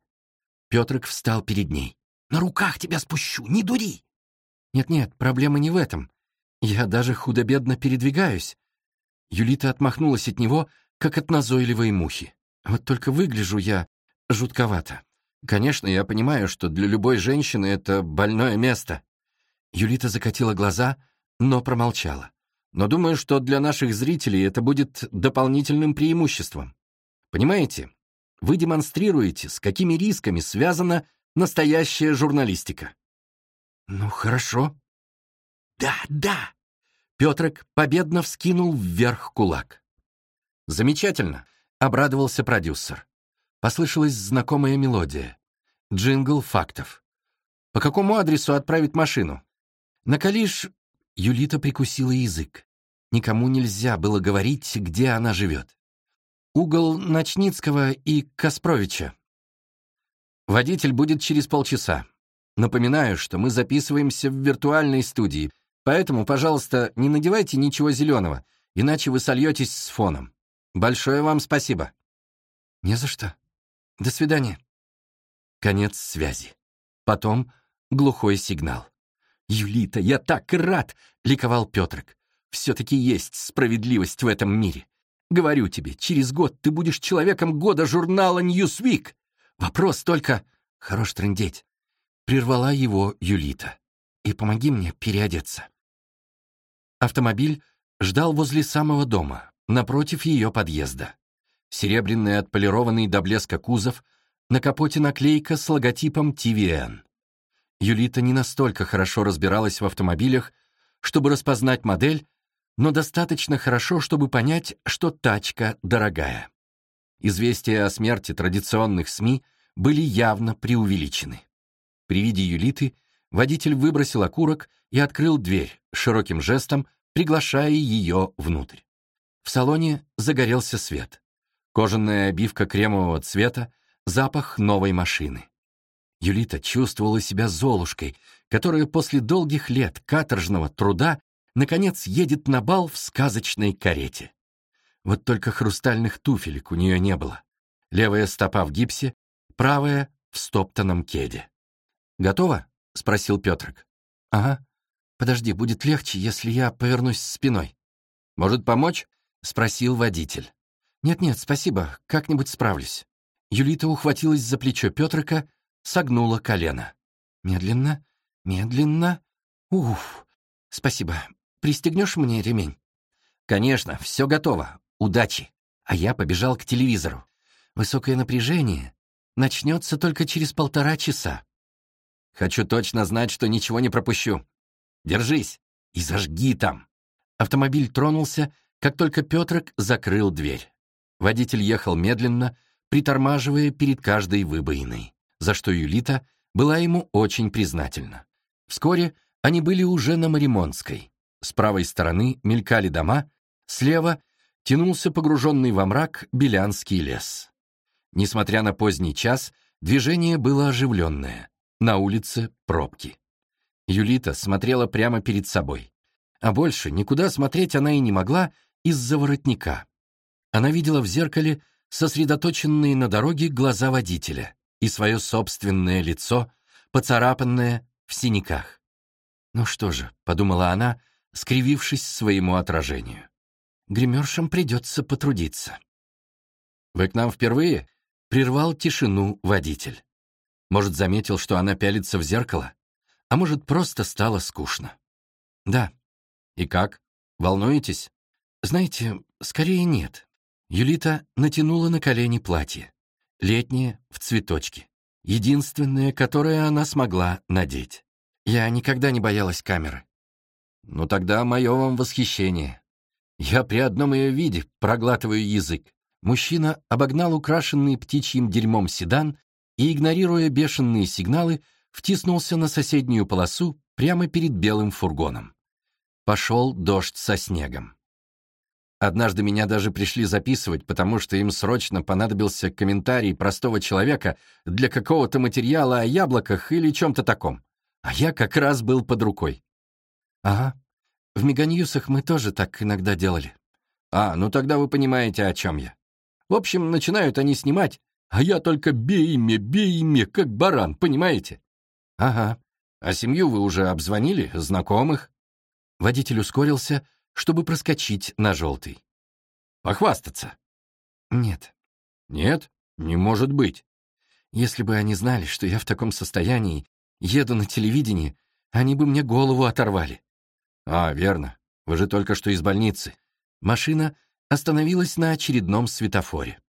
Петрик встал перед ней. На руках тебя спущу, не дури. Нет-нет, проблема не в этом. Я даже худо-бедно передвигаюсь. Юлита отмахнулась от него, как от назойливой мухи. Вот только выгляжу я жутковато. Конечно, я понимаю, что для любой женщины это больное место. Юлита закатила глаза, но промолчала. Но думаю, что для наших зрителей это будет дополнительным преимуществом. Понимаете, вы демонстрируете, с какими рисками связана настоящая журналистика. Ну, хорошо. Да, да. Петрик победно вскинул вверх кулак. Замечательно, обрадовался продюсер. Послышалась знакомая мелодия. Джингл фактов. По какому адресу отправить машину? На Калиш Юлита прикусила язык. Никому нельзя было говорить, где она живет. Угол Ночницкого и Каспровича. Водитель будет через полчаса. Напоминаю, что мы записываемся в виртуальной студии, поэтому, пожалуйста, не надевайте ничего зеленого, иначе вы сольетесь с фоном. Большое вам спасибо. Не за что. До свидания. Конец связи. Потом глухой сигнал. «Юлита, я так рад!» — ликовал Петрик. «Все-таки есть справедливость в этом мире. Говорю тебе, через год ты будешь человеком года журнала «Ньюсвик». Вопрос только... Хорош трындеть. Прервала его Юлита. И помоги мне переодеться. Автомобиль ждал возле самого дома, напротив ее подъезда. Серебряный отполированный до блеска кузов, на капоте наклейка с логотипом TVN. Юлита не настолько хорошо разбиралась в автомобилях, чтобы распознать модель, но достаточно хорошо, чтобы понять, что тачка дорогая. Известия о смерти традиционных СМИ были явно преувеличены. При виде Юлиты водитель выбросил окурок и открыл дверь, широким жестом приглашая ее внутрь. В салоне загорелся свет. Кожаная обивка кремового цвета, запах новой машины. Юлита чувствовала себя золушкой, которая после долгих лет каторжного труда наконец едет на бал в сказочной карете. Вот только хрустальных туфелек у нее не было. Левая стопа в гипсе, правая в стоптанном кеде. «Готово?» — спросил Петрик. «Ага. Подожди, будет легче, если я повернусь спиной». «Может, помочь?» — спросил водитель. «Нет-нет, спасибо, как-нибудь справлюсь». Юлита ухватилась за плечо Петрика, согнула колено. «Медленно, медленно. Уф, спасибо. Пристегнешь мне ремень?» «Конечно, все готово. Удачи!» А я побежал к телевизору. Высокое напряжение начнется только через полтора часа. Хочу точно знать, что ничего не пропущу. Держись и зажги там. Автомобиль тронулся, как только Петрик закрыл дверь. Водитель ехал медленно, притормаживая перед каждой выбоиной, за что Юлита была ему очень признательна. Вскоре они были уже на Маримонской. С правой стороны мелькали дома, слева тянулся погруженный во мрак Белянский лес. Несмотря на поздний час, движение было оживленное. На улице пробки. Юлита смотрела прямо перед собой. А больше никуда смотреть она и не могла из-за воротника. Она видела в зеркале сосредоточенные на дороге глаза водителя и свое собственное лицо, поцарапанное в синяках. «Ну что же», — подумала она, скривившись своему отражению. Гримершам придется потрудиться. «Вы к нам впервые?» — прервал тишину водитель. Может, заметил, что она пялится в зеркало? А может, просто стало скучно? «Да». «И как? Волнуетесь?» «Знаете, скорее нет». Юлита натянула на колени платье. Летнее, в цветочки. Единственное, которое она смогла надеть. Я никогда не боялась камеры. «Ну тогда мое вам восхищение. Я при одном ее виде проглатываю язык. Мужчина обогнал украшенный птичьим дерьмом седан и, игнорируя бешеные сигналы, втиснулся на соседнюю полосу прямо перед белым фургоном. Пошел дождь со снегом. Однажды меня даже пришли записывать, потому что им срочно понадобился комментарий простого человека для какого-то материала о яблоках или чем-то таком. А я как раз был под рукой. Ага. В Меганьюсах мы тоже так иногда делали. А, ну тогда вы понимаете, о чем я. В общем, начинают они снимать, а я только бей ими, бей ими, как баран, понимаете? Ага. А семью вы уже обзвонили, знакомых? Водитель ускорился, чтобы проскочить на желтый. Похвастаться? Нет. Нет? Не может быть. Если бы они знали, что я в таком состоянии, еду на телевидении, они бы мне голову оторвали. А, верно. Вы же только что из больницы. Машина остановилась на очередном светофоре.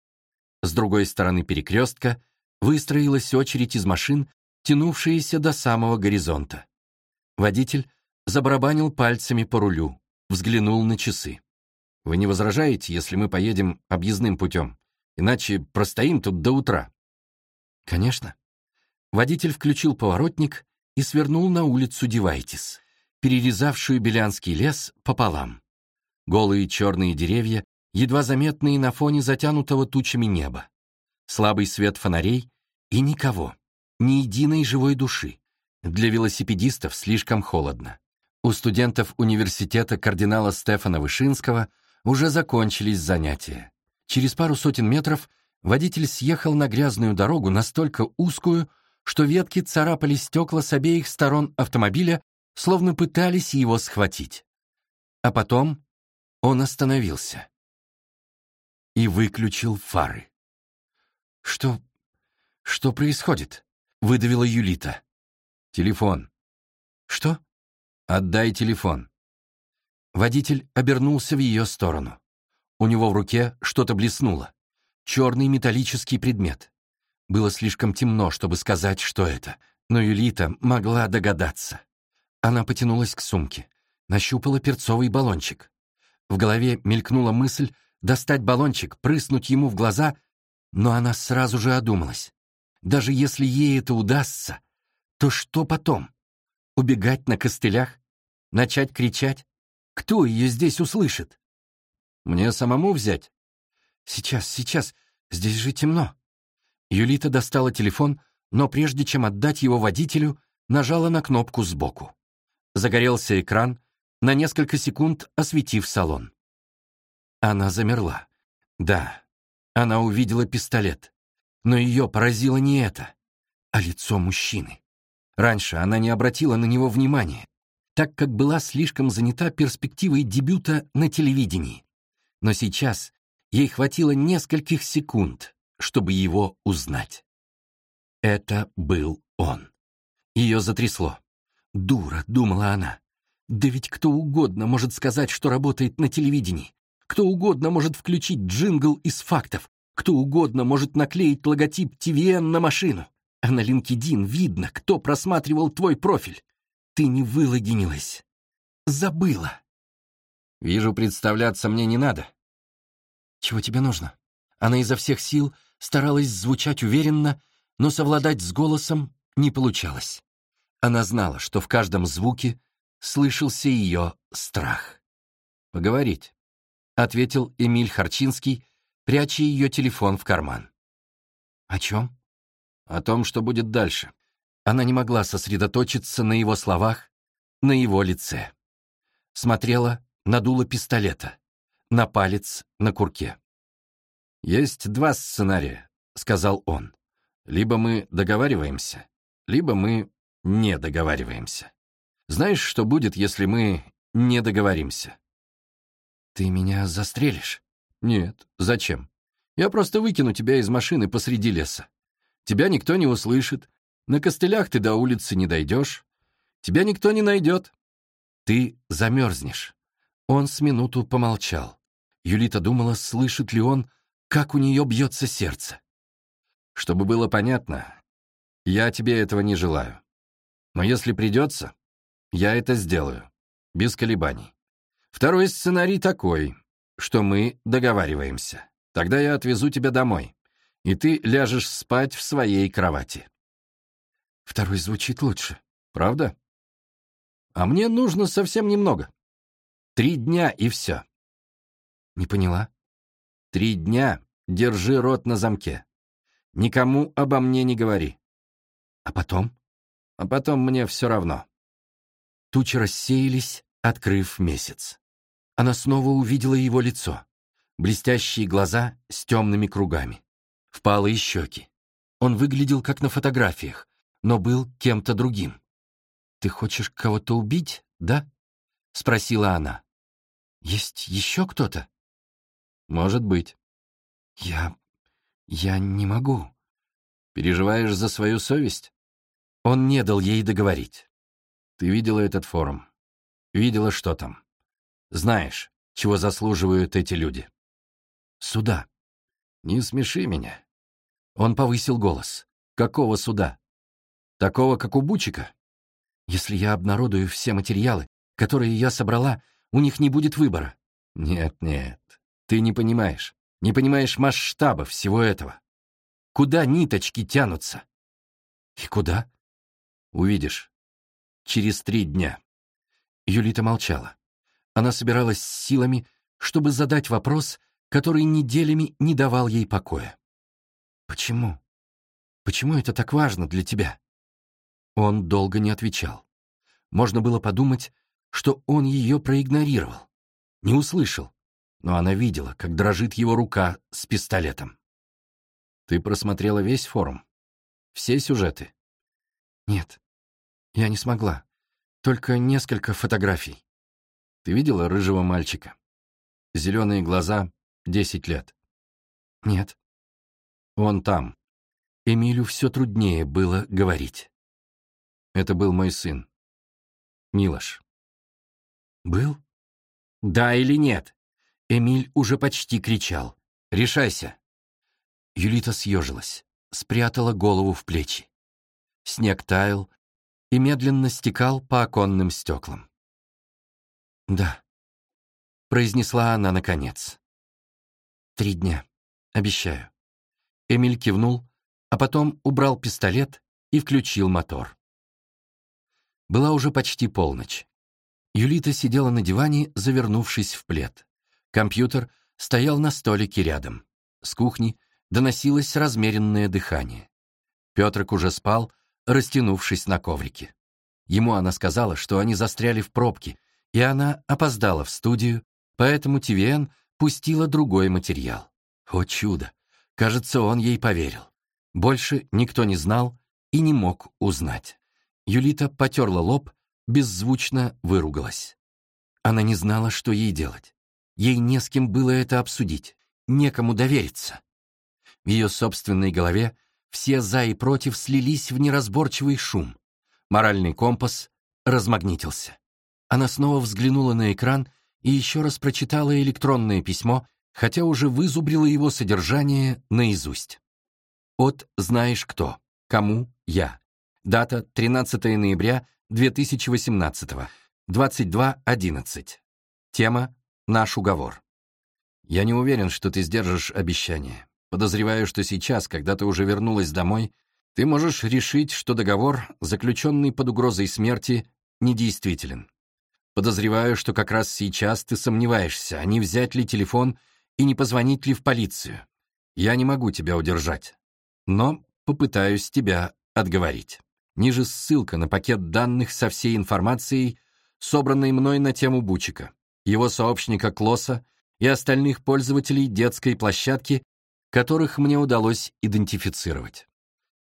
С другой стороны перекрестка выстроилась очередь из машин, тянувшаяся до самого горизонта. Водитель забарабанил пальцами по рулю, взглянул на часы. «Вы не возражаете, если мы поедем объездным путем? Иначе простоим тут до утра». «Конечно». Водитель включил поворотник и свернул на улицу Девайтис, перерезавшую Белянский лес пополам. Голые черные деревья, едва заметные на фоне затянутого тучами неба. Слабый свет фонарей и никого, ни единой живой души. Для велосипедистов слишком холодно. У студентов университета кардинала Стефана Вышинского уже закончились занятия. Через пару сотен метров водитель съехал на грязную дорогу настолько узкую, что ветки царапали стекла с обеих сторон автомобиля, словно пытались его схватить. А потом он остановился и выключил фары. «Что... что происходит?» — выдавила Юлита. «Телефон». «Что?» «Отдай телефон». Водитель обернулся в ее сторону. У него в руке что-то блеснуло. Черный металлический предмет. Было слишком темно, чтобы сказать, что это, но Юлита могла догадаться. Она потянулась к сумке, нащупала перцовый баллончик. В голове мелькнула мысль достать баллончик, прыснуть ему в глаза, но она сразу же одумалась. Даже если ей это удастся, то что потом? Убегать на костылях? Начать кричать? Кто ее здесь услышит? Мне самому взять? Сейчас, сейчас, здесь же темно. Юлита достала телефон, но прежде чем отдать его водителю, нажала на кнопку сбоку. Загорелся экран, на несколько секунд осветив салон. Она замерла. Да, она увидела пистолет. Но ее поразило не это, а лицо мужчины. Раньше она не обратила на него внимания, так как была слишком занята перспективой дебюта на телевидении. Но сейчас ей хватило нескольких секунд, чтобы его узнать. Это был он. Ее затрясло. «Дура», — думала она. «Да ведь кто угодно может сказать, что работает на телевидении. Кто угодно может включить джингл из фактов. Кто угодно может наклеить логотип TVN на машину. А на LinkedIn видно, кто просматривал твой профиль. Ты не вылогинилась. Забыла. Вижу, представляться мне не надо. Чего тебе нужно? Она изо всех сил старалась звучать уверенно, но совладать с голосом не получалось. Она знала, что в каждом звуке слышался ее страх. «Поговорить», — ответил Эмиль Харчинский, пряча ее телефон в карман. «О чем?» «О том, что будет дальше». Она не могла сосредоточиться на его словах, на его лице. Смотрела на дуло пистолета, на палец на курке. «Есть два сценария», — сказал он. «Либо мы договариваемся, либо мы не договариваемся. Знаешь, что будет, если мы не договоримся?» «Ты меня застрелишь?» «Нет, зачем? Я просто выкину тебя из машины посреди леса. Тебя никто не услышит, на костылях ты до улицы не дойдешь, тебя никто не найдет. Ты замерзнешь». Он с минуту помолчал. Юлита думала, слышит ли он, как у нее бьется сердце. Чтобы было понятно, я тебе этого не желаю. Но если придется, я это сделаю, без колебаний. Второй сценарий такой, что мы договариваемся. Тогда я отвезу тебя домой, и ты ляжешь спать в своей кровати. Второй звучит лучше, правда? А мне нужно совсем немного. Три дня и все. Не поняла. Три дня держи рот на замке. Никому обо мне не говори. А потом? А потом мне все равно. Тучи рассеялись, открыв месяц. Она снова увидела его лицо. Блестящие глаза с темными кругами. Впалые щеки. Он выглядел как на фотографиях, но был кем-то другим. «Ты хочешь кого-то убить, да?» — спросила она. «Есть еще кто-то?» «Может быть». «Я... я не могу». «Переживаешь за свою совесть?» Он не дал ей договорить. «Ты видела этот форум? Видела, что там? Знаешь, чего заслуживают эти люди?» «Суда». «Не смеши меня». Он повысил голос. «Какого суда? Такого, как у Бучика?» «Если я обнародую все материалы, которые я собрала, у них не будет выбора». «Нет, нет, ты не понимаешь. Не понимаешь масштаба всего этого. Куда ниточки тянутся?» «И куда?» «Увидишь. Через три дня». Юлита молчала. Она собиралась силами, чтобы задать вопрос, который неделями не давал ей покоя. «Почему? Почему это так важно для тебя?» Он долго не отвечал. Можно было подумать, что он ее проигнорировал, не услышал, но она видела, как дрожит его рука с пистолетом. «Ты просмотрела весь форум? Все сюжеты?» «Нет, я не смогла. Только несколько фотографий». «Ты видела рыжего мальчика? Зеленые глаза, десять лет?» «Нет». «Он там». Эмилю все труднее было говорить. «Это был мой сын. Милош». «Был?» «Да или нет?» Эмиль уже почти кричал. «Решайся». Юлита съежилась, спрятала голову в плечи. Снег таял и медленно стекал по оконным стеклам. «Да», — произнесла она наконец. «Три дня, обещаю». Эмиль кивнул, а потом убрал пистолет и включил мотор. Была уже почти полночь. Юлита сидела на диване, завернувшись в плед. Компьютер стоял на столике рядом. С кухни доносилось размеренное дыхание. Петрик уже спал, растянувшись на коврике. Ему она сказала, что они застряли в пробке, и она опоздала в студию, поэтому ТВН пустила другой материал. О чудо! Кажется, он ей поверил. Больше никто не знал и не мог узнать. Юлита потерла лоб, беззвучно выругалась. Она не знала, что ей делать. Ей не с кем было это обсудить, некому довериться. В ее собственной голове все «за» и «против» слились в неразборчивый шум. Моральный компас размагнитился. Она снова взглянула на экран и еще раз прочитала электронное письмо, хотя уже вызубрила его содержание наизусть. От «Знаешь кто», «Кому?» «Я». Дата 13 ноября 2018, 22.11. Тема «Наш уговор». Я не уверен, что ты сдержишь обещание. Подозреваю, что сейчас, когда ты уже вернулась домой, ты можешь решить, что договор, заключенный под угрозой смерти, недействителен. Подозреваю, что как раз сейчас ты сомневаешься, а не взять ли телефон и не позвонить ли в полицию. Я не могу тебя удержать, но попытаюсь тебя отговорить. Ниже ссылка на пакет данных со всей информацией, собранной мной на тему Бучика, его сообщника Клосса и остальных пользователей детской площадки, которых мне удалось идентифицировать.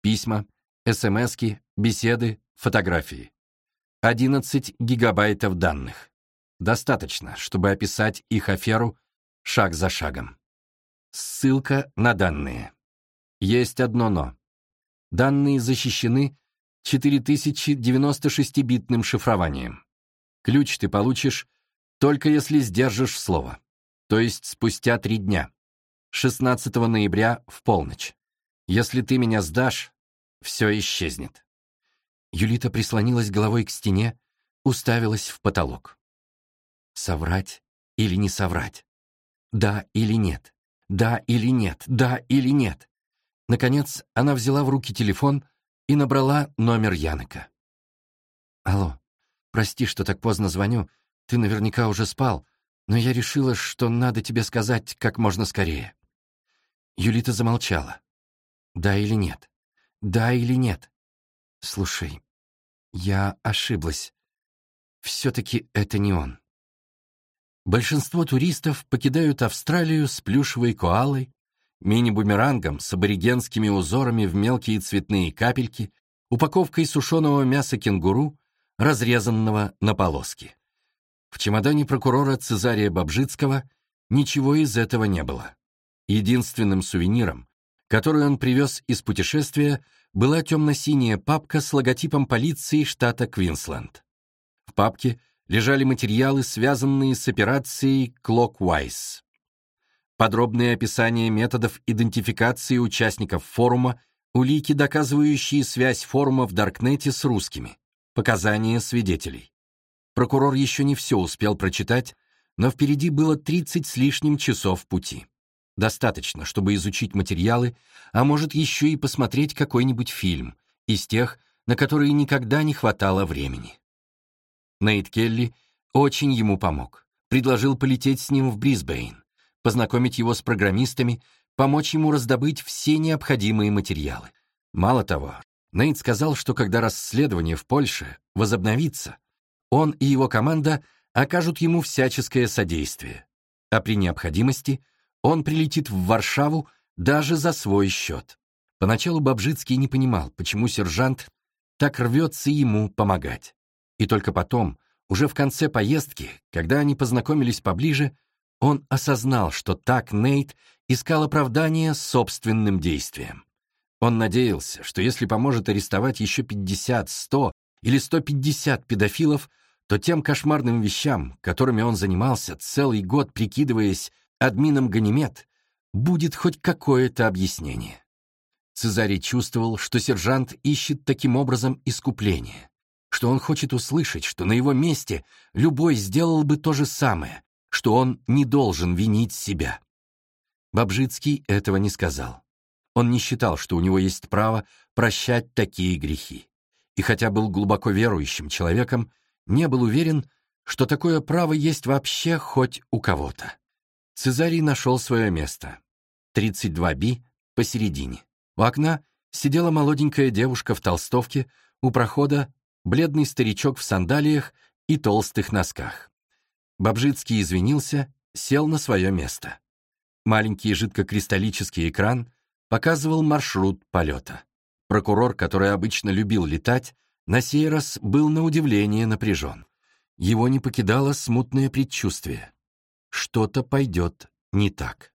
Письма, СМСки, беседы, фотографии. 11 гигабайтов данных. Достаточно, чтобы описать их аферу шаг за шагом. Ссылка на данные. Есть одно «но». Данные защищены 4096-битным шифрованием. Ключ ты получишь только если сдержишь слово, то есть спустя три дня, 16 ноября в полночь. Если ты меня сдашь, все исчезнет. Юлита прислонилась головой к стене, уставилась в потолок. Соврать или не соврать? Да или нет? Да или нет? Да или нет? Наконец, она взяла в руки телефон и набрала номер Янека. «Алло, прости, что так поздно звоню. Ты наверняка уже спал. но я решила, что надо тебе сказать как можно скорее». Юлита замолчала. «Да или нет? Да или нет? Слушай, я ошиблась. Все-таки это не он». Большинство туристов покидают Австралию с плюшевой коалой, мини-бумерангом с аборигенскими узорами в мелкие цветные капельки, упаковкой сушеного мяса кенгуру, разрезанного на полоски. В чемодане прокурора Цезария Бобжицкого ничего из этого не было. Единственным сувениром, который он привез из путешествия, была темно-синяя папка с логотипом полиции штата Квинсленд. В папке лежали материалы, связанные с операцией Clockwise. Подробное описание методов идентификации участников форума, улики, доказывающие связь форума в Даркнете с русскими, показания свидетелей. Прокурор еще не все успел прочитать, но впереди было 30 с лишним часов пути. Достаточно, чтобы изучить материалы, а может еще и посмотреть какой-нибудь фильм из тех, на которые никогда не хватало времени. Нейт Келли очень ему помог. Предложил полететь с ним в Брисбейн, познакомить его с программистами, помочь ему раздобыть все необходимые материалы. Мало того, Нейт сказал, что когда расследование в Польше возобновится, он и его команда окажут ему всяческое содействие, а при необходимости он прилетит в Варшаву даже за свой счет. Поначалу Бобжицкий не понимал, почему сержант так рвется ему помогать. И только потом, уже в конце поездки, когда они познакомились поближе, он осознал, что так Нейт искал оправдание собственным действиям. Он надеялся, что если поможет арестовать еще 50, 100 или 150 педофилов, то тем кошмарным вещам, которыми он занимался целый год, прикидываясь админом Ганимед, будет хоть какое-то объяснение. Цезарий чувствовал, что сержант ищет таким образом искупление что он хочет услышать, что на его месте любой сделал бы то же самое, что он не должен винить себя. Бобжицкий этого не сказал. Он не считал, что у него есть право прощать такие грехи. И хотя был глубоко верующим человеком, не был уверен, что такое право есть вообще хоть у кого-то. Цезарий нашел свое место. 32Би посередине. У окна сидела молоденькая девушка в толстовке, у прохода бледный старичок в сандалиях и толстых носках. Бобжицкий извинился, сел на свое место. Маленький жидкокристаллический экран показывал маршрут полета. Прокурор, который обычно любил летать, на сей раз был на удивление напряжен. Его не покидало смутное предчувствие. Что-то пойдет не так.